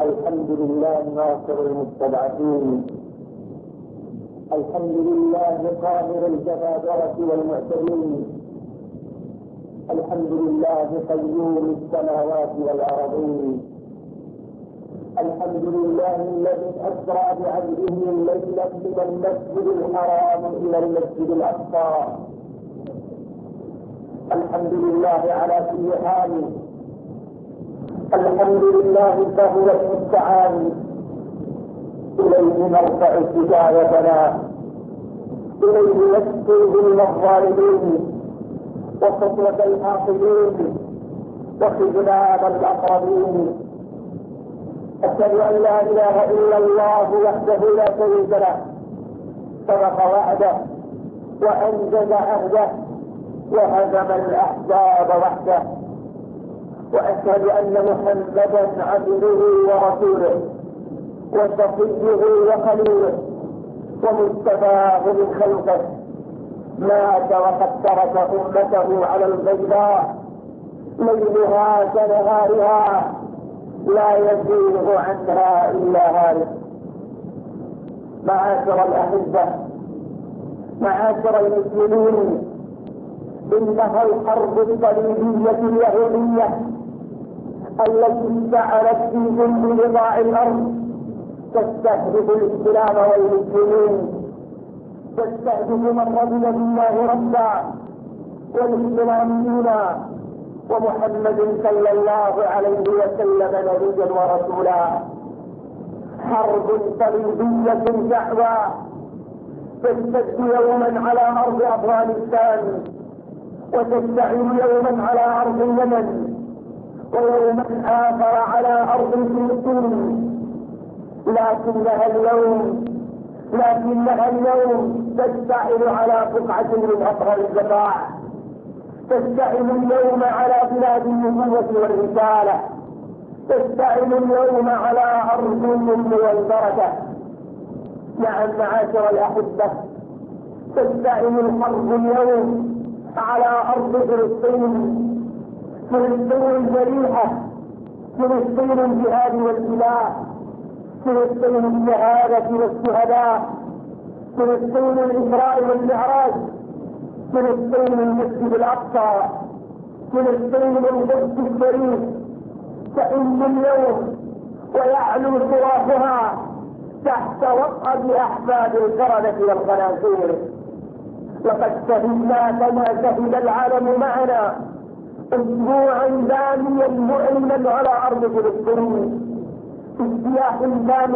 الحمد لله ناصر المستضعفين الحمد لله قاهر الجبابرة والمعتدين. الحمد لله قيوم السماوات والأرضين. الحمد لله الذي أسرى بعبده ليلا من المسجد الحرام إلى المسجد الأقصى. الحمد لله على كل حال الحمد لله فهو المستعان إليه نرفع شكايتنا إليه نشكو ظلم الظالمين. وخطوة الحاقدين. وخذلان الأقربين. أشهد أن لا إله إلا الله وحده لا شريك له. صدق وعده. وأنجز عهده. وهزم الأحزاب وحده. وأشهد أن محمدا عبده ورسوله وصفيه وخليله ومجتباه من خلقه. مات وقد ترك أمته على البيضاء ليلها كنهارها لا يزيغ عنها إلا هالك. معاشر الأحبة معاشر المسلمين إنها الحرب الصليبية اليهودية. التي اشتعلت في كل بضاع الأرض. تستهدف الإسلام والمسلمين. تستهدف من رضي بالله ربا والإسلام دينا ومحمد صلى الله عليه وسلم نبيا ورسولا. حرب صليبية دعوى تشتد يوما على أرض أفغانستان. وتشتعل يوما على أرض اليمن. ويوما آخر على أرض فلسطين لكنها اليوم لكنها اليوم تشتعل على بقعة من اصغر البقاع تشتعل اليوم على بلاد النبوة والرسالة. تشتعل اليوم على أرض والبركة. نعم معاشر الأحبة. تشتعل الحرب اليوم على أرض فلسطين. فلسطين الجريحة فلسطين الجهاد والإله فلسطين الشهادة والشهداء فلسطين الإسراء والمعراج فلسطين المسجد الأقصى فلسطين القدس الشريف تئن اليوم ويعلو صراخها تحت وطأة احفاد القردة والخنازير. لقد شهدنا كما شهد العالم معنا اسبوعا داميا مؤلما على أرض فلسطين. اجتياح دام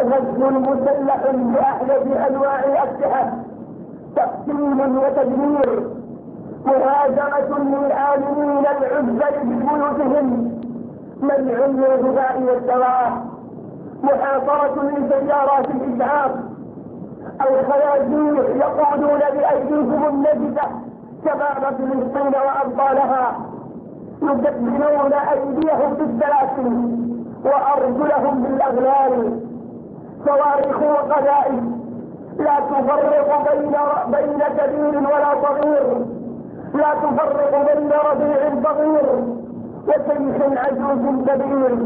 غزو مسلح باحدث انواع الاسلحه تقسيم وتدمير. مهاجمة للآمنين العزة ببيوتهم منع للغذاء والدواء. محاصرة لسيارات الإسعاف الخنازير يقودون بأيديهم النجدة. شباب فلسطين وأبطالها يدبرون أيديهم بالسلاسل وأرجلهم بالأغلال. صواريخ وقذائف لا تفرق بين بين كبير ولا صغير. لا تفرق بين ربيع صغير وشيخ عجوز كبير.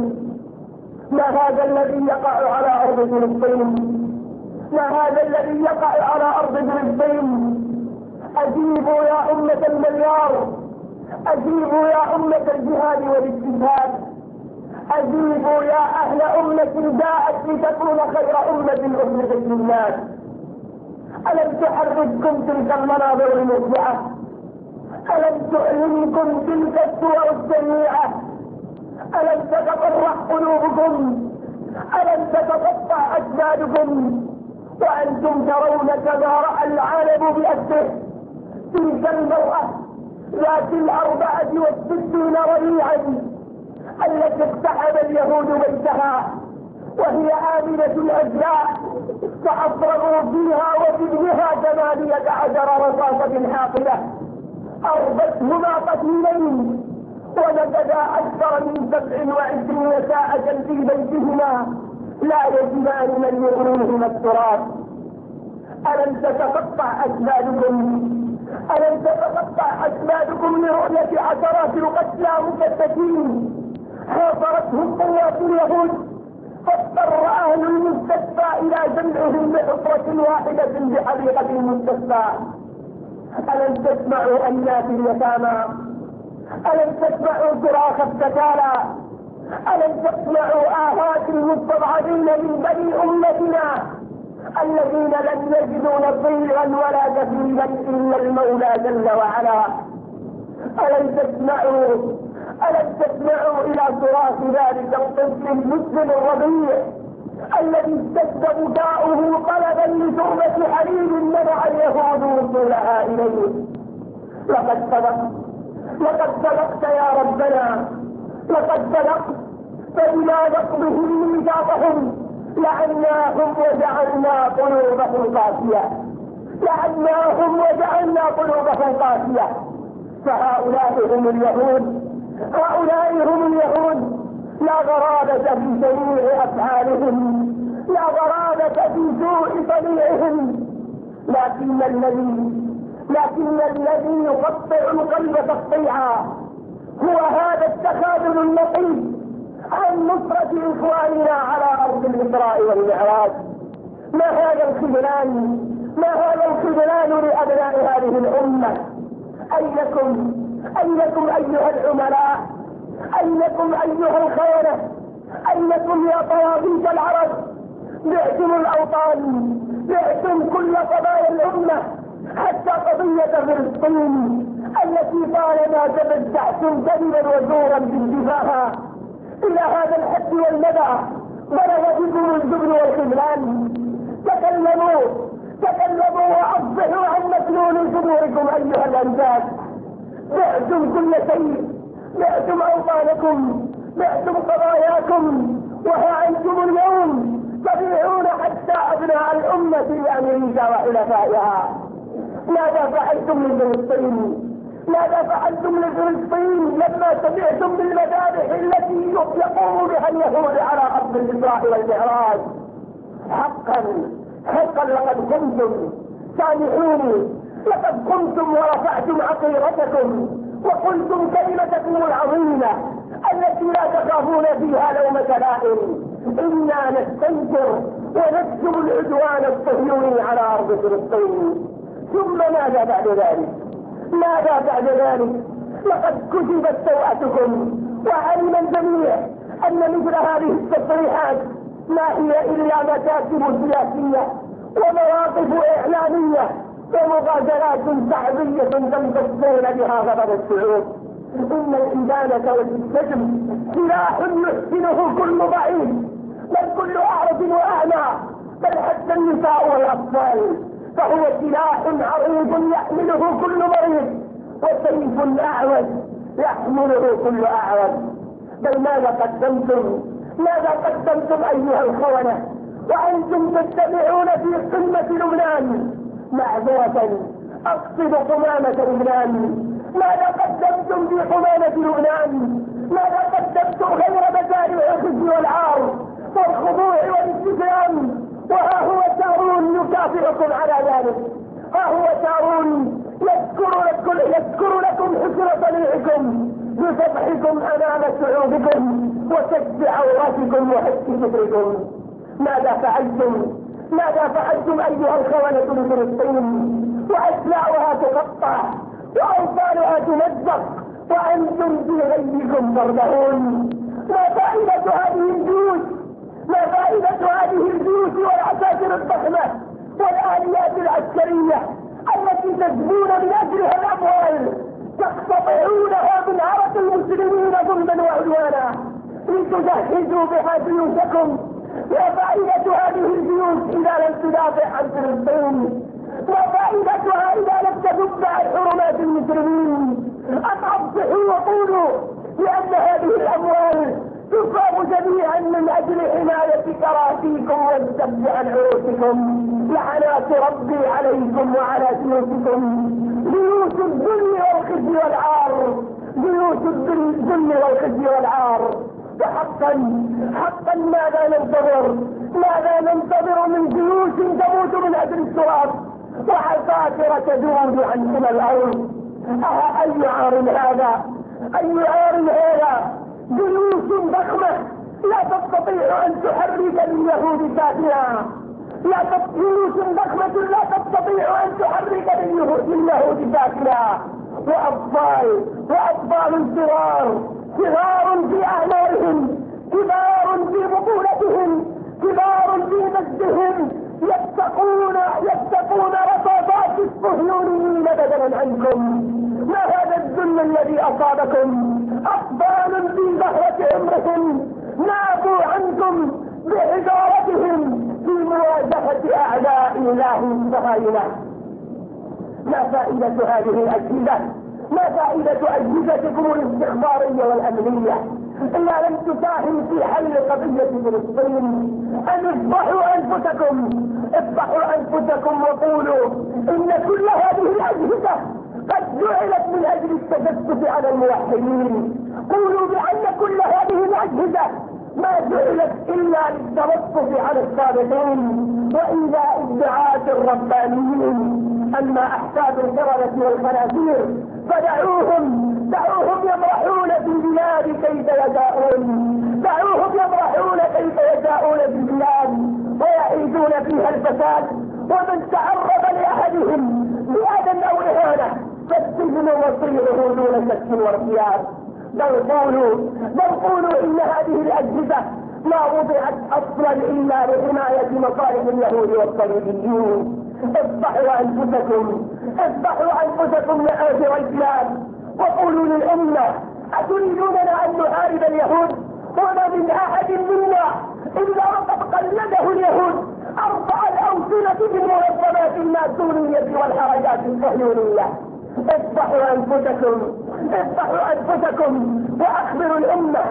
ما هذا الذي يقع على أرض فلسطين؟ ما هذا الذي يقع على أرض فلسطين؟ أجيبوا يا أمة المليار. أجيبوا يا أمة الجهاد والإجتهاد. أجيبوا يا أهل أمة جاءت لتكون خير أمة اخرجت للناس ألم تحرككم تلك المناظر المفزعة ألم تؤلمكم تلك الصور السيئة؟ ألم تتقرح قلوبكم؟ ألم تتقطع أجسادكم وأنتم ترون كما رأى العالم تلك المرأة ذات الأربعة والستين ربيعا التي اقتحم اليهود بيتها وهي آمنة الأجزاء فأفرغوا فيها وفيها ثمانية عشر رصاصة حاقلة أربتهما قتيلين ونجدا أكثر من سبع وعشرين ساعة في بيتهما لا يجدان من يغنيهما التراب. ألم تتقطع أجسادكم ألم تتقطع أجسادكم لرؤية عشرات القتلى مكتفين حاصرتهم قوات اليهود فاضطر أهل المستشفى إلى جمعهم بحفرة واحدة بحديقة المستشفى. ألم تسمعوا الناس اليتامى؟ ألم تسمعوا صراخ السكالى ألم تسمعوا اهات المستضعفين من بني أمتنا؟ الذين لم يجدوا نصيرا ولا كفيلا إلا المولى جل وعلا. الم تسمعوا؟ الم تسمعوا إلى صراخ ذلك الطفل المسلم الرضيع الذي اشتد بكاؤه طلبا لشربة حليب منع اليهود وصولها إليه. لقد سبق لقد سبقت يا ربنا. لقد سبقت. فبما نقضهم ميثاقهم لعناهم وجعلنا قلوبهم قاسية. لعناهم وجعلنا قلوبهم قاسية. فهؤلاء هم اليهود. هؤلاء هم اليهود. لا غرابة في جميع أفعالهم. لا غرابة في سوء صنيعهم لكن الذي لكن الذي يقطع القلب تقطيعا هو هذا التخاذل اللطيف عن نصرة إخواننا. الإسراء والمعراج. ما هذا الخذلان؟ ما هذا الخذلان لأبناء هذه الأمة؟ أيكم أيكم أيها العملاء؟ أيكم أيها الخونة أيكم يا طواغيت العرب؟ بعتم الأوطان بعتم كل قضايا الأمة حتى قضية فلسطين التي طالما تبدعتم كذبا وزورا بانتفاها إلى هذا الحد والمدى بكم الجبن والخذلان تكلموا تكلموا واصبحوا عن مسنون صدوركم ايها الانجاز بعتم كل شيء. بعتم اوطانكم. بعتم قضاياكم. وها أنتم اليوم. تبيعون حتى ابناء الامه لامريكا وحلفائها. ماذا فعلتم من فلسطين ماذا فعلتم لفلسطين لما سمعتم بالمذابح التي يقوم بها اليهود على أرض الإسراء والمعراج؟ حقا حقا لقد كنتم سامحوني لقد قمتم ورفعتم عقيرتكم وقلتم كلمتكم العظيمة التي لا تخافون فيها لومة لائم إنا نستنكر ونكتب العدوان الصهيوني على أرض فلسطين. ثم ماذا بعد ذلك؟ ماذا بعد ذلك؟ لقد كتبت سوءتكم وعلم الجميع أن مثل هذه التصريحات ما هي إلا مكاتب سياسية ومواقف إعلامية ومغادرات شعبيه تمتصون بها غضب الشعوب إن الادانه والسجن سلاح يحسنه كل ضعيف بل كل أعرج وأعمى بل حتى النساء والأطفال. فهو سلاح عريض يحمله كل مريض وسيف أعوج يحمله كل أعوج. بل ماذا قدمتم؟ ماذا قدمتم أيها الخونة؟ وأنتم تتبعون في قمة لبنان. معذرة أقصد قمامة لبنان. ماذا قدمتم في قمامة لبنان؟ ماذا قدمتم غير مجارع الخزي والعار والخضوع والاستسلام وها هو يكافئكم على ذلك. ها هو شارون يذكر لكم يذكر لكم حسن صنيعكم. بفتحكم أمام شعوبكم وكشف عوراتكم وحس فكركم ماذا فعلتم؟ ماذا فعلتم أيها الخونة لفلسطين واسلاعها تقطع. وأوصالها تمزق. وأنتم في غيكم ترضعون. ما فائدة هذه الجيوش؟ ما فائدة هذه الجيوش والعساكر الضخمة؟ والآليات العسكرية التي تجنون من أجلها الأموال تقتطعونها من عرق المسلمين ظلما وعدوانا. لتجهزوا بها جيوشكم ما فائدة هذه الجيوش إذا لم تدافع عن فلسطين ما فائدتها إذا لم تدب عن حرمات المسلمين أم أصبحوا وقولوا لأن هذه الأموال تصاب جميعا من أجل حماية كراسيكم والسب عن عروسكم. لعنات ربي عليكم وعلى سيوفكم بيوت الذل والخزي والعار بيوت الذل والخزي والعار. وحقا حقا ماذا ننتظر؟ ماذا ننتظر من جيوش تموت من أجل التراب؟ وعساكر تدور عن الأرض. أي عار هذا؟ أي عار هذا؟ جيوش ضخمة. لا تستطيع أن تحرك اليهود ساكنا لا جيوش ضخمة لا تستطيع أن تحرك اليهود ساكنا وأطفال وأطفال صغار صغار في اعمارهم كبار في بطولتهم كبار في مجدهم يتقون يتقون رصاصات الصهيونيين بدلا عنكم. ما هذا الذل الذي أصابكم؟ أطفال في زهرة عمرهم نابوا عنكم بحجارتهم في مواجهة اعداء الله. الصهاينة ما فائدة هذه الأجهزة؟ ما فائدة أجهزتكم الاستخبارية والأمنية؟ إلا لم تساهم في حل قضية فلسطين. أن اصبحوا أنفسكم. اصبحوا أنفسكم وقولوا إن كل هذه الأجهزة قد جعلت من أجل التجسس على الموحدين. قولوا بأن كل هذه الأجهزة ما جعلت إلا للتلطف على الصالحين والى ادعاء الربانيين اما احفاد القردة والخنازير فدعوهم دعوهم يمرحون في البلاد كيف يشاءون دعوهم يمرحون كيف يشاءون في البلاد ويعيدون فيها الفساد ومن تعرض لأحدهم بأذى أو اهانه فالسجن مصيره دون شك وارتياب بل قولوا بل قولوا إن هذه الأجهزة ما وضعت أصلا إلا لحماية مصالح اليهود والصليبيين. اصبحوا أنفسكم اصبحوا أنفسكم لآخر الكلاب وقولوا للأمة أتريدوننا أن نحارب اليهود؟ وما من أحد منا إلا وقد قلده اليهود. أربع الأوسنة بالمنظمات الماسونية والحركات الصهيونية اصبحوا أنفسكم اصبحوا أنفسكم وأخبروا الأمة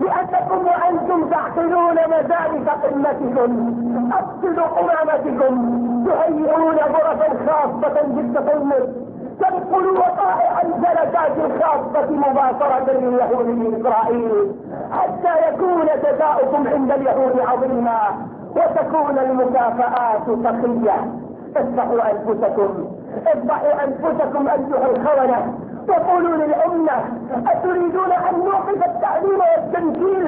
بأنكم وأنتم تعقلون مزارف قمتكم أفصلوا قمامتكم تهيئون غرفا خاصة بالتصنف تنقل وقائع الجلسات الخاصة مباشرة لليهود من إسرائيل حتى يكون جزاؤكم عند اليهود عظيما وتكون المكافآت سخية اصبحوا أنفسكم اصبحوا أنفسكم أيها الخونة وقولوا للأمة أتريدون أن نوقف التعليم والتنكيل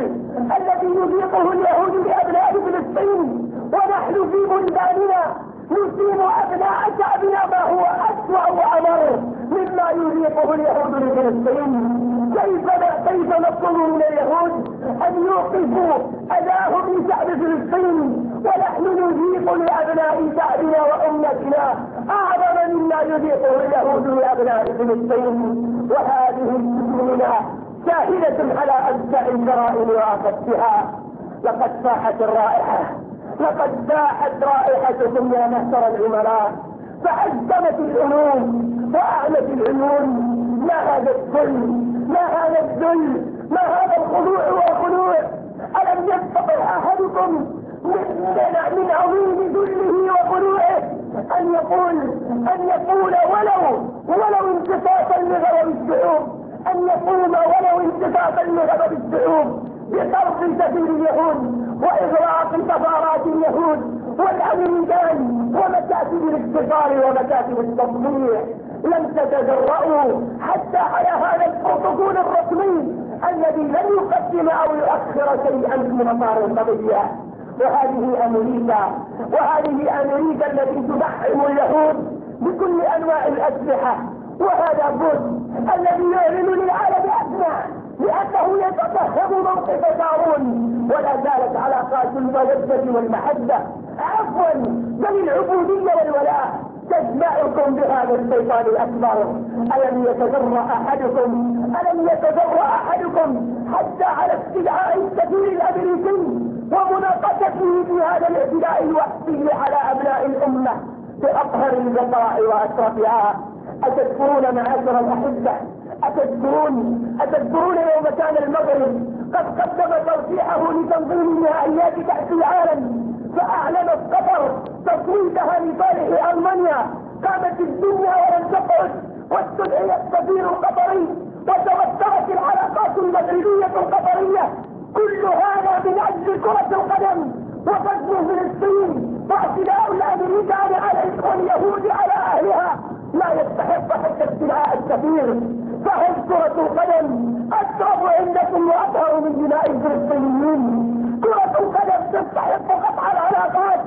الذي يذيقه اليهود لأبناء فلسطين ونحن في بلداننا؟ يصيب أبناء شعبنا ما هو أسوأ وأمر مما يذيقه اليهود لفلسطين كيف كيف نطلب من اليهود أن يوقفوا أذاهم لشعب فلسطين؟ ونحن نذيق لأبناء شعبنا وأمتنا. أعظم مما يذيقه اليهود لأبناء فلسطين. وهذه السنة شاهدة على أجزاء الجرائم وأخذتها لقد فاحت الرائحة. لقد باحت رائحتكم يا مهتر العملاء فعزمت العلوم وأعلت العيون. ما هذا الذل؟ ما هذا الذل؟ ما هذا الخضوع والخضوع ألم يستطع أحدكم من, من عظيم ذله وخضوعه أن يقول أن يقول ولو ولو انتصاصا لغضب الشعوب أن يقوم ولو انتصاصا لغضب الشعوب بطرف سبيل اليهود وإغراق سفارات اليهود والأمريكان ومكاتب الاقتصار ومكاتب التطبيع لم تتجرؤوا حتى على هذا البروتوكول الرسمي الذي لم يقدم أو يؤخر شيئا في مسار القضية. وهذه أمريكا وهذه أمريكا التي تدعم اليهود بكل أنواع الأسلحة. وهذا بوش الذي يعلن للعالم اجمع لأنه يتفهم موقف دارون ولا زالت علاقات المودة والمحبة. عفوا بل العبودية والولاء؟ تجمعكم بهذا الشيطان الأكبر. ألم يتجرأ أحدكم؟ ألم يتجرأ أحدكم حتى على استدعاء السفير الأمريكي ومناقشته في هذا الاعتداء الوحشي على أبناء الأمة بأطهر البقاء وأشرفها؟ أتذكرون معاشر الأحبة؟ أتذكرون أتذكرون يوم كان المغرب؟ قد قدم توسيعه لتنظيم نهائيات كأس العالم فأعلنت قطر تصويتها لصالح ألمانيا. قامت الدنيا ولم تقعد واستدعي السفير القطري وتوسعت العلاقات المغربية القطرية. كل هذا من أجل كرة القدم وفجر فلسطين واعتداء الأمريكان على اليهود على أهلها. لا يستحق حتى استدعاء السفير فهل كرة القدم أشرف عندكم وأطهر من دماء الفلسطينيين؟ تستحق قطع العلاقات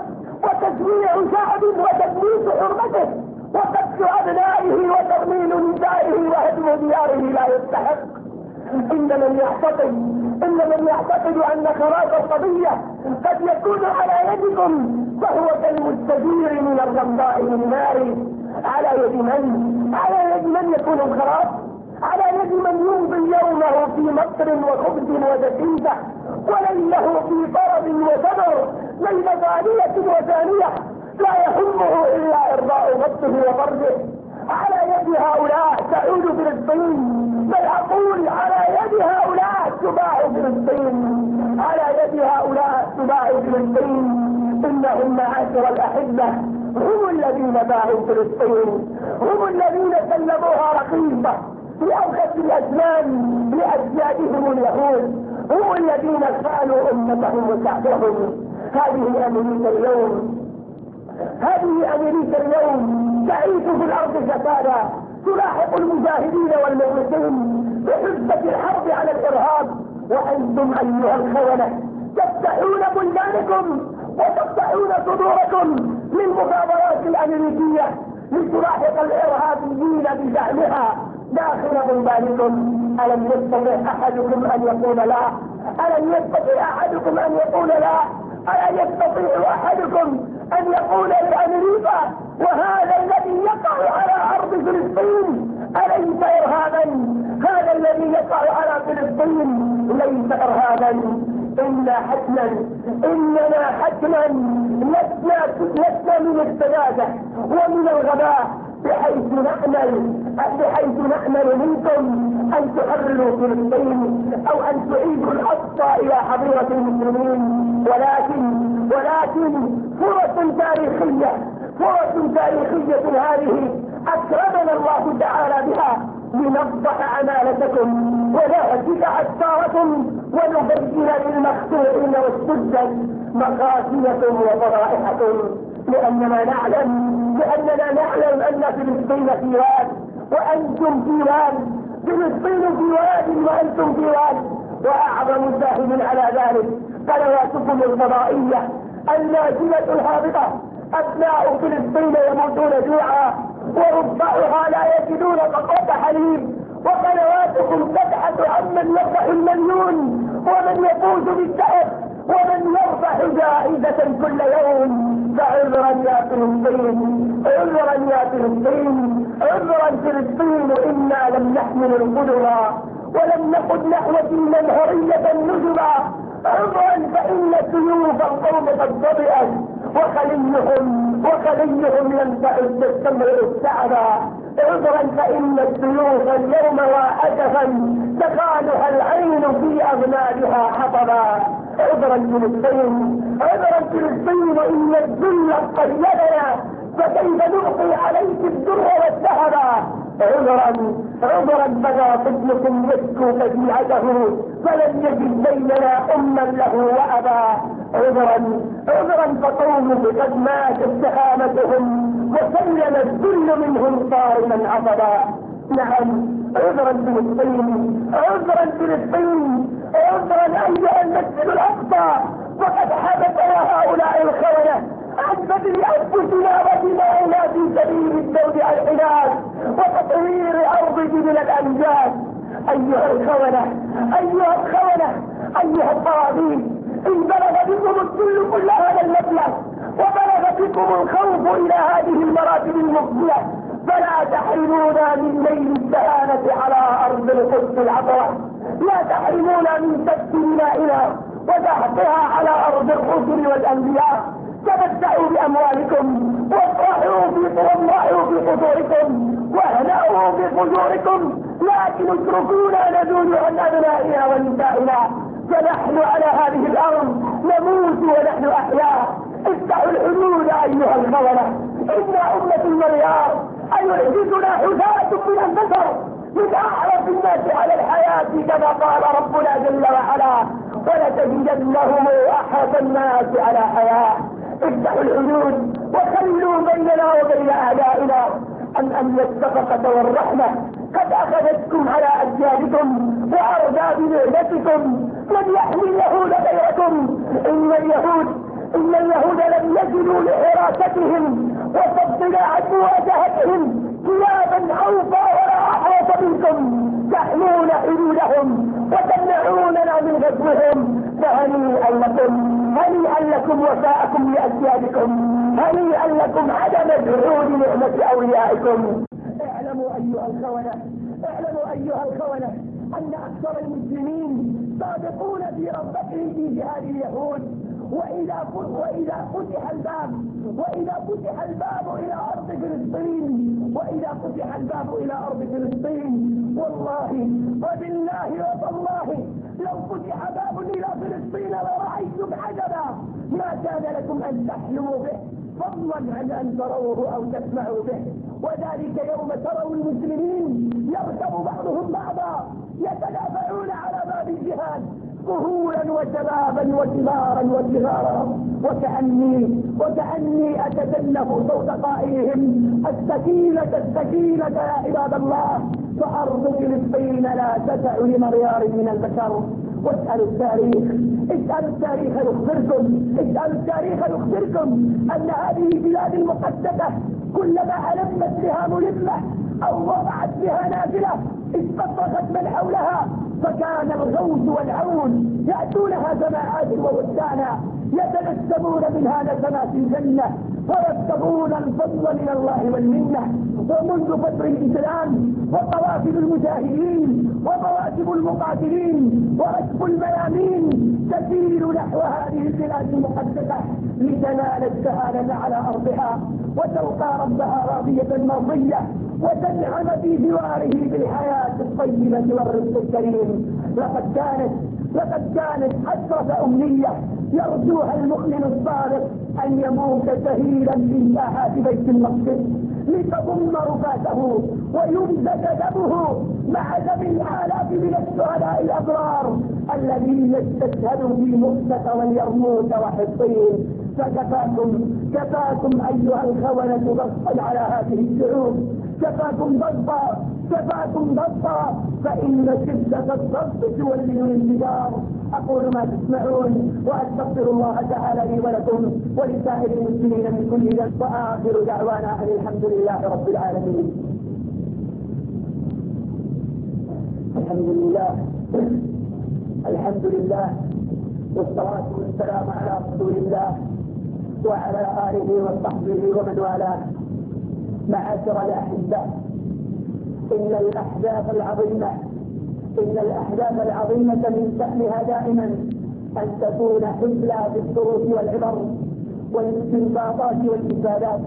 وتجميع شعب وتدميس حرمته وقتل أبنائه وترميل نسائه وهدم دياره لا يستحق. إن من يعتقد إن من يعتقد أن خلاص القضية قد يكون على يدكم فهو كالمستجير من الرمضاء من نار على يد من؟ على يد من يكون الخلاص؟ على يد من يمضي يومه في مطر وخبز ودسيسة وليله في طرب وسبر بين ثانية وثانية لا يهمه إلا إرضاء نفسه وفرجه. على يد هؤلاء تعود فلسطين. بل أقول على يد هؤلاء تباع فلسطين. على يد هؤلاء تباع فلسطين. إنهم معاشر الأحبة. هم الذين باعوا فلسطين. هم الذين سلموها رقيبة. في اوقات الأزمان لاجدادهم اليهود. هم الذين خانوا أمتهم وشعبهم. هذه أمريكا اليوم. هذه أمريكا اليوم. تعيش في الأرض فسادا تلاحق المجاهدين والمغرقين بحزبة الحرب على الإرهاب. وأنتم أيها الخونة تفتحون بلدانكم وتفتحون صدوركم. للمخابرات الأمريكية لتلاحق الارهابيين بزعمها داخل بلدانكم ألم يستطع أحدكم أن يقول لا؟ ألم يستطع أحدكم أن يقول لا؟ الا يستطيع أحدكم أن يقول لأمريكا وهذا الذي يقع على أرض فلسطين أليس ارهابا؟ هذا الذي يقع على فلسطين ليس ارهابا. أنا حتما إننا حتما لسنا لسنا من السذاجه ومن الغباء بحيث نأمل بحيث نأمل منكم أن تحرروا فلسطين أو أن تعيدوا الأقصى إلى حضيرة المسلمين. ولكن ولكن فرص تاريخية فرص تاريخية هذه أكرمنا الله تعالى بها. لنفضح عمالتكم ونهتك أسفاركم ونبين للمخطوئين والسجن مقاسية وفرائحكم لأننا نعلم لأننا نعلم أن فلسطين في واد وأنتم في واد. فلسطين في واد وأنتم في واد. وأعظم الشاهد على ذلك قنواتكم الفضائية النازلة الهابطة. أبناء فلسطين يموتون جوعا. وربعها لا يجدون قطرة حليب وقنواتكم تبحث عن من يربح المليون ومن يفوز بالشهر ومن يربح جائزة كل يوم فعذرا يا فلسطين عذرا يا فلسطين عذرا فلسطين إنا لم نحمل القدرة ولم نقد نحو المنهرية النجبة عذرا فإن سيوف القوم قد ضبئت وخليهم وخليهم لم تعد تستمر السعدة عذرا فإن السيوف اليوم واحدة تخالها العين في أغنادها حطبا. عذرا فلسطين عذرا فلسطين ان الذل قيدنا فكيف نعطي عليك الدر والذهب عذرا عذرا بدا طفلكم يشكو فجيعته فلم يجد بيننا اما له وأبا. عذرا عذرا فقومه قد ماتت سهامتهم وسلم الذل منهم صارما عصبا. نعم عذرا فلسطين عذرا فلسطين عذرا ايها المسجد الأقصى. وقد حدث هؤلاء الخونة عن بذل أنفسنا ودمائنا في سبيل الدود على الحلال وتطوير ارض من الامجاد أيها الخونة أيها الخونة أيها الطواغيت إن بلغ بكم الذل كل هذا المبلغ وبلغ بكم الخوف إلى هذه المراتب المفضية فلا تحرمونا من ليل الدهانة على أرض القدس العطرة. لا تحرمونا من سفك دمائنا وتحقها على أرض الرسل والأنبياء. تمتعوا بأموالكم وافرحوا وافرحوا في قصوركم واهنأوا في لكن اتركونا نزول عن أبنائنا ونسائنا. فنحن على هذه الأرض نموت ونحن أحياء. افتحوا الحدود أيها الخولة أنا أمة المليار ايعجزنا حثاة من البشر من اعرف الناس على الحياة كما قال ربنا جل وعلا. ولتجدنهم احد الناس على حياة. افتحوا الحدود وخلوا بيننا وبين اعدائنا أن الشفقة والرحمة قد أخذتكم على أجيالكم وأرضى بنعمتكم. من يحمي له غيركم إن اليهود إن اليهود لم يجدوا لحراستهم وفضلاعة مواجهتهم ثيابا أوفى ولا أحوط منكم. تحمون حدودهم وتمنعوننا من غزوهم. فهنيئا لكم. هنيئا لكم وفاءكم لأسيادكم هنيئا لكم عدم جحود نعمة أوليائكم. اعلموا أيها الخونة اعلموا أيها الخونة أن أكثر المسلمين صادقون في رغبتهم في جهاد اليهود. وإذا وإذا فتح الباب وإذا فتح الباب إلى أرض فلسطين وإذا فتح الباب إلى أرض فلسطين والله وبالله وتالله لو فتح باب إلى فلسطين لرأيتم عجبا. ما كان لكم أن تحلموا به فضلا عن أن تروه أو تسمعوا به. وذلك يوم تروا المسلمين يركب بعضهم بعضا يتدافعون على ظهورا وشبابا وكبارا وصغارا وكأني وكأني أتجنف صوت قائلهم السكينة السكينة يا عباد الله. فأرض فلسطين لا تسع لمريار من البشر. واسألوا التاريخ. اسألوا التاريخ يخبركم. اسألوا التاريخ يخبركم أن هذه البلاد المقدسة كلما ألمت بها ملمة أو وضعت بها نازلة استصرخت من حولها. فكان الغوث والعون يأتونها جماعات ووسانا يتنسبون منها نسمات الجنة ويبتغون الفضل من الله والمنة. ومنذ فتر الإسلام وقوافل المجاهدين ومواكب المقاتلين وركب الميامين تسير نحو هذه البلاد المقدسة لتنال السعادة على أرضها وتلقى ربها راضية مرضية. وتنعم في جواره بالحياة الطيبة والرزق الكريم. لقد كانت لقد كانت حسرة أمنية يرجوها المؤمن الصادق أن يموت شهيدا في ساحات بيت المقدس لتضم رفاته ويمزج دمه مع دم الآلاف من الشهداء الأبرار الذين استشهدوا في مؤسة واليرموك وحطين فكفاكم كفاكم أيها الخونة ضغطا على هذه الشعوب. كفاكم ضغطا كفاكم ضغطا فإن شدة الضغط تولي الانفجار أقول ما تسمعون وأستغفر الله تعالى لي ولكم ولسائر المسلمين من كل ذنب. وآخر دعوانا أن الحمد لله رب العالمين. الحمد لله. الحمد لله. والصلاة والسلام على رسول الله وعلى آله وصحبه ومن والاه. معاشر الأحبة إن الأحداث العظيمة إن الأحداث العظيمة من شأنها دائما أن تكون حملة بالدروس والعبر والاستنباطات والإفادات.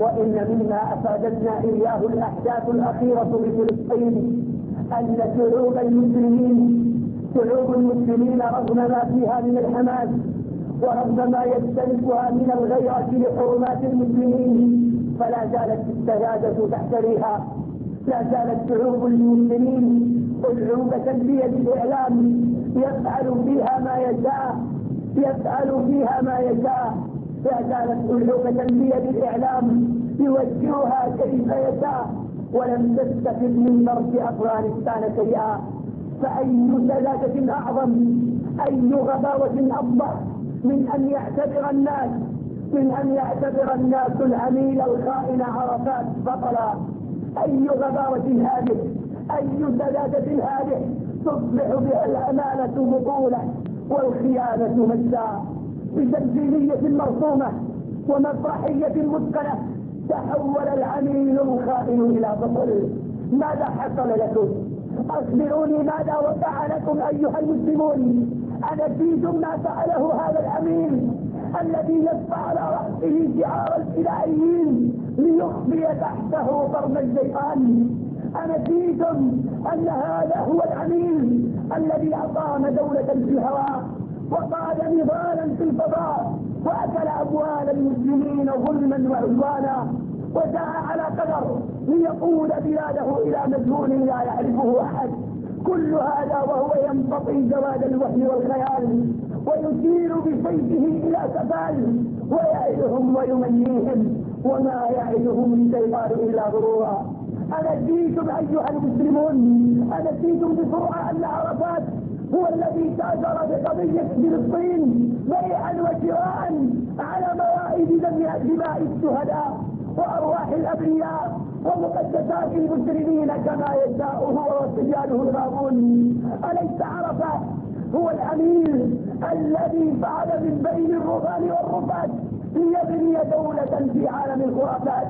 وإن مما أفادتنا إياه الأحداث الأخيرة بفلسطين أن شعوب المسلمين شعوب المسلمين رغم ما فيها من الحماس ورغم ما يختلفها من الغيرة لحرمات المسلمين فلا زالت السيادة تحتريها لا زالت شعوب المسلمين ألعوبة بيد الإعلام يفعل فيها ما يشاء يفعل فيها ما يشاء. لا زالت ألعوبة بيد الإعلام يوجهها كيف يشاء. ولم تستفد من ترك أفغانستان شيئا. فأي سذاجة أعظم أي غباوة أفضل من أن يعتبر الناس من أن يعتبر الناس العميل الخائن عرفات بطلا. أي غباوة هذه؟ أي سذاجة هذه؟ تصبح بها الأمانة بطولة والخيانة مجدا بتمثيلية مرسومة ومسرحية متقنة تحول العميل الخائن إلى بطل. ماذا حصل لكم؟ أخبروني ماذا وقع لكم أيها المسلمون؟ أنسيتم ما فعله هذا الأمين الذي يدفع على رأسه شعار الفدائيين ليخفي تحته قرن الشيطان أنسيتم أن هذا هو الأمين الذي أقام دولة في الهواء وقاد نضالا في الفضاء وأكل أموال المسلمين ظلما وعدوانا وجاء على قدر ليقود بلاده إلى مجهول لا يعرفه أحد. كل هذا وهو ينتطي جواد الوحي والخيال. ويشير بسيفه إلى سفال ويعدهم ويمنيهم وما يعدهم الشيطان إلا غرورا. أنسيتم أيها المسلمون أنسيتم بسرعة أن عرفات هو الذي تاجر بقضية فلسطين بيعا وشراء على موائد دماء الشهداء وأرواح الأبرياء ومقدسات المسلمين كما يشاء هو وسجاله الغابون. أليس عرفات هو الأمير الذي فعل من بين الرهبان والرفات ليبني دولة في عالم الخرافات.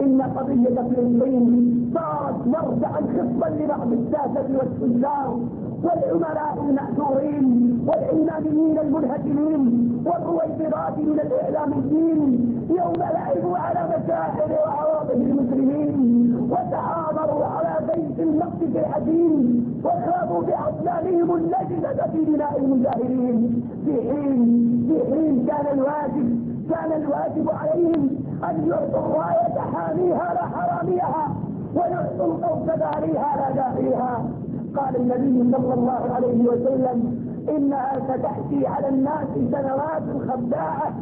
إن قضية فلسطين صارت مرجعا خصبا لبعض الساسة والتجار. والعملاء المأثورين والإماميين المنهكمين والرويبضات من الإعلاميين يوم لعبوا على مشاعر وعواطف المسلمين وتعامروا على بيت المقدس الحزين وخافوا بأطلالهم النجدة في بناء المجاهرين في حين في حين كان الواجب كان الواجب عليهم أن يعطوا الراية حاميها لا حراميها ويعطوا القوس داريها لا داعيها قال النبي صلى الله عليه وسلم إنها ستأتي على الناس سنوات خداعة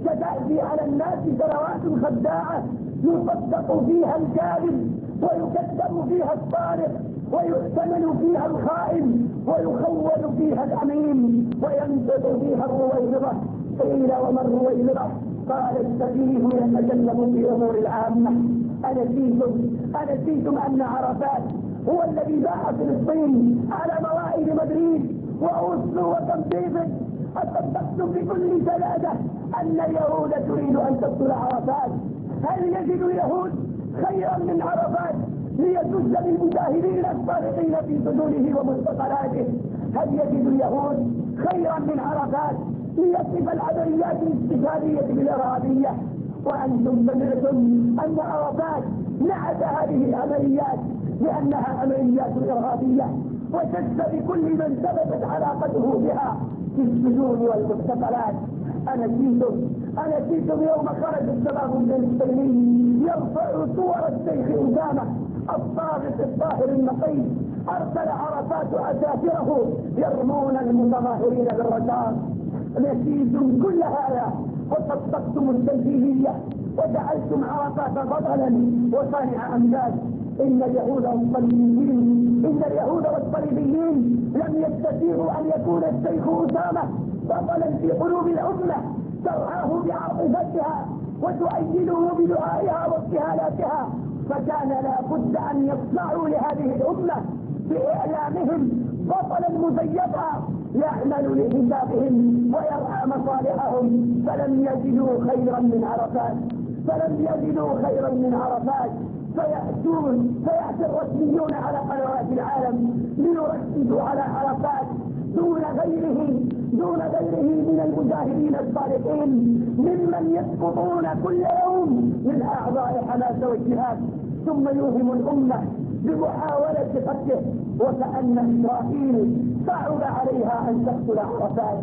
ستأتي على الناس سنوات خداعة يصدق فيها الكاذب ويكذب فيها الصادق ويؤتمن فيها الخائن ويخول فيها الأمين وينبت فيها الرويضة قيل وما الرويضة قال السفيه يتكلم في أمور العامة. أنسيتم أنسيتم أن عرفات هو الذي باع فلسطين على موائد مدريد وأوسلو ديفيد أصدقتم بكل سلادة أن اليهود تريد أن تقتل عرفات. هل يجد اليهود خيرا من عرفات ليسد للمجاهدين الصادقين في سجونه ومعتقلاته هل يجد اليهود خيرا من عرفات ليصف العمليات الاستشهادية بالإرهابية؟ وأنتم سمعتم أن عرفات نعت هذه العمليات لأنها عمليات إرهابية وشد بكل من ثبتت علاقته بها في السجون والمعتقلات أنسيتم أنسيتم يوم خرج الشباب الفلسطيني يرفع صور الشيخ أسامة الضابط الطاهر النقي. أرسل عرفات عساكره يرمون المتظاهرين بالرشاش نسيتم كل هذا وصدقتم التنفيذية وجعلتم عرفات بطلا وصانع أمجاد. إن اليهود والصليبيين إن اليهود والصليبيين لم يستطيعوا أن يكون الشيخ أسامة بطلا في قلوب الأمة. ترعاه بعاطفتها وتؤيده بدعائها وابتهالاتها فكان لا بد أن يصنعوا لهذه الأمة بإعلامهم بطلا مزيفا يعمل لحسابهم ويرعى مصالحهم. فلم يجدوا خيرا من عرفات فلم يجدوا خيرا من عرفات. فيأتون فيأتي الرسميون على قنوات العالم ليركزوا على عرفات دون غيره دون غيره من المجاهدين الصالحين ممن يسقطون كل يوم من أعضاء حماس والجهاد ثم يوهم الأمة بمحاولة قتله وكأن إسرائيل صعب عليها أن تقتل عرفات.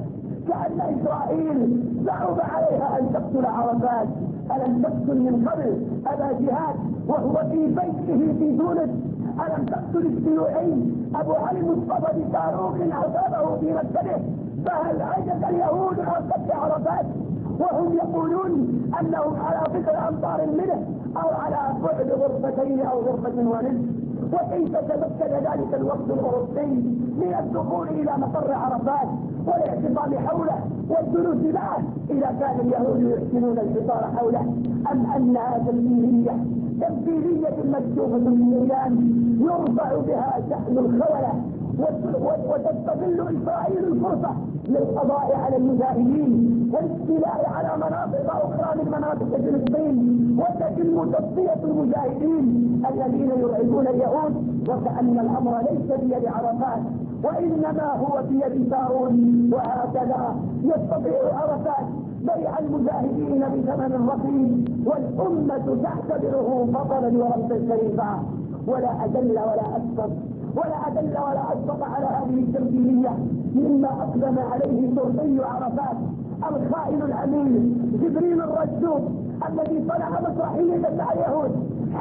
كأن إسرائيل صعب عليها أن تقتل عرفات. ألم تقتل من قبل أبا جهاد وهو في بيته في تونس ألم تقتل الشيوعي أبو علي مصطفى بصاروخ أصابه في مسجده؟ فهل عجز اليهود عن قتل عرفات؟ وهم يقولون أنهم على فكر أمطار منه أو على بعد غرفتين أو غرفة ونصف وكيف تمكن ذلك الوقت الأوروبي من الدخول إلى مقر عرفات؟ والاعتصام حوله والجلوس معه إذا كان اليهود يحسنون الحصار حوله أم انها تمثيليه تمثيليه مكتوبة بالاعلام يرفع بها شحن الخولة وتستغل إسرائيل الفرصة للقضاء على المجاهدين والاستيلاء على مناطق أخرى من مناطق فلسطين وتتم تصفيه المجاهدين الذين يرعبون اليهود وكأن الأمر ليس بيد عرفات. وإنما هو بيد شارون وهكذا يستطيع عرفات بيع المجاهدين بثمن رخيص والأمة تعتبره بطلا ورمزا شريفا. ولا أجل ولا أكثر ولا أدل ولا أصدق على هذه التمثيلية مما أقدم عليه شرطي عرفات الخائن الأمين جبريل الرجوب الذي صنع مسرحية مع اليهود.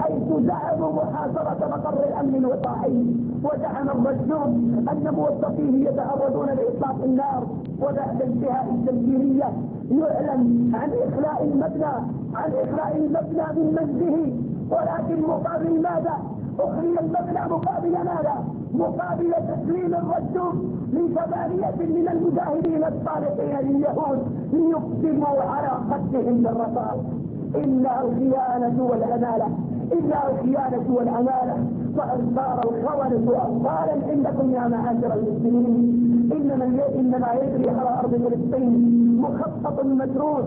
حيث زعموا محاصرة مقر الأمن الوقائي وزعم الرجوب أن موظفيه يتعرضون لإطلاق النار وبعد انتهاء التمثيلية يعلن عن إخلاء المبنى عن إخلاء المبنى من منزله ولكن مقابل ماذا؟ أخري المبنى مقابل ماذا؟ مقابل تسليم الرجل لثمانية من المجاهدين الصالحين لليهود ليقدموا على قتلهم بالرصاص إلا الخيانة والعمالة إلا الخيانة والعمالة فأن صار الخونة أبطالا عندكم يا معاشر المسلمين. إنما إنما يجري على أرض فلسطين مخطط مدروس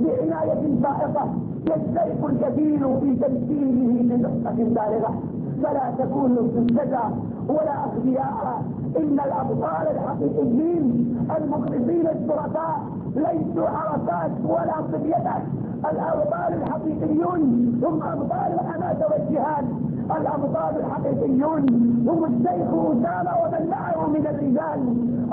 بعناية فائقة يشترك الكثير في تمثيله بنقطة بالغة. فلا تكونوا سذجا ولا أغبياء إن الأبطال الحقيقيين المخلصين الشرفاء ليسوا عرفات ولا صبيتات الأبطال الحقيقيون هم أبطال الحماس والجهاد الأبطال الحقيقيون هم الشيخ أسامة ومن معه من الرجال.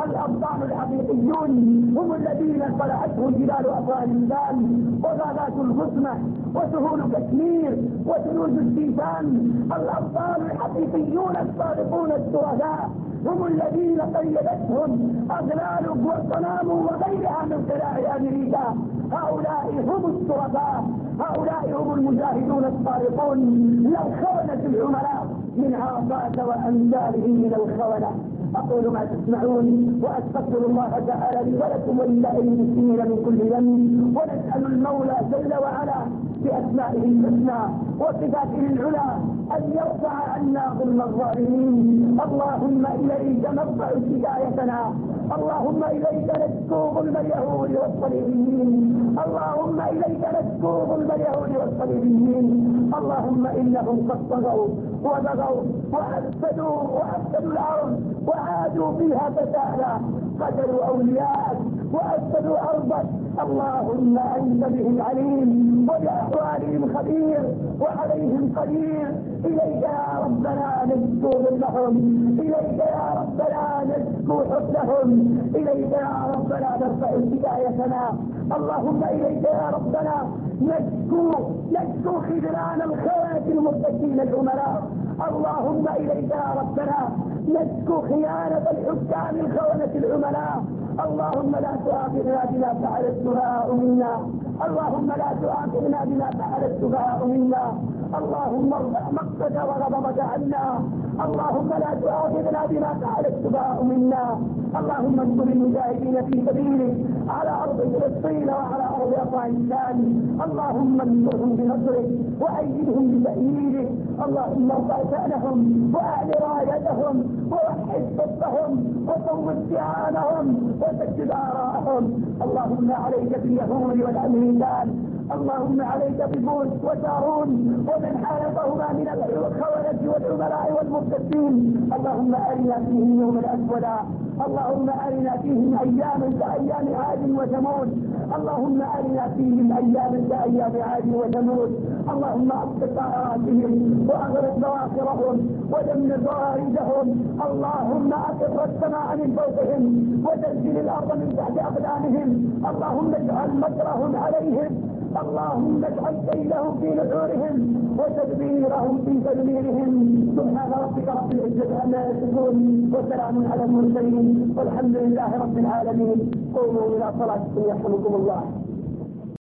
الأبطال الحقيقيون هم الذين طلعتهم جبال أفغانستان وغابات الغصمة وسهول كشمير وجنود الشيشان الأبطال الحقيقيون الصادقون الشهداء هم الذين قيدتهم أغلال غوانتنام وغيرها من خلال أمريكا. هؤلاء هم الشرفاء هؤلاء هم المجاهدون الصادقون لو خونت العملاء من عرفات وأمثالهم من الخونة أقول ما تسمعون وأستغفر الله تعالى لي ولكم ولله المسلمين من كل ذنب ونسأل المولى جل وعلا بأسمائه الحسنى وصفاته العلى أن يرفع عنا ظلم الظالمين. اللهم إليك نرفع هدايتنا اللهم إليك نشكو ظلم اليهود والصليبيين. اللهم إليك نشكو ظلم اليهود والصليبيين. اللهم إنهم قد طغوا وبغوا وأفسدوا وأفسدوا الأرض وعادوا فيها فسادا. قتلوا أولياءك وأفسدوا أرضك. اللهم أنت بهم عليم وبأحوالهم خبير وعليهم قدير. إليك يا ربنا نشكو ظلمهم إليك يا ربنا نشكو حسنهم. إليك يا ربنا نرفع هدايتنا اللهم إليك يا ربنا نشكو نشكو خذلان الخيانة المتقين العملاء. اللهم إليك يا ربنا نشكو خيانة الحكام الخونة العملاء. اللهم لا تؤاخذنا بما فعل السفهاء منا اللهم لا تؤاخذنا بما فعل السفهاء منا اللهم ارفع مقتك وغضبك عنا اللهم لا تؤاخذنا بما فعل السفهاء منا. اللهم انصر المجاهدين في سبيلك على أرض فلسطين وعلى أرض أفغانستان. اللهم انصرهم بنصرك وأيدهم بتأييدك. اللهم ارفع شأنهم واعل رايتهم ووحد صفهم وصوب استعانهم وسدد آراءهم. اللهم عليك باليهود والأمريكان اللهم عليك ببوش وشارون ومن حالفهما من الخونة والعملاء والمرتدين. اللهم أرنا فيهم يوما أسودا اللهم أرنا فيهم أياما كأيام عاد وثمود. اللهم أرنا فيهم أياما كأيام عاد وثمود. اللهم أبقى طائراتهم وأغرق بواخرهم ودمر ضوارجهم اللهم أقر السماء من فوقهم وزلزل الأرض من تحت أقدامهم. اللهم اجعل مكرهم عليهم. اللهم اجعل كيدهم في نحورهم وتدبيرهم في تدبيرهم. سبحان ربك رب العزة عما يصفون وسلام على المرسلين والحمد لله رب العالمين. قوموا إلى صلاتكم يرحمكم الله.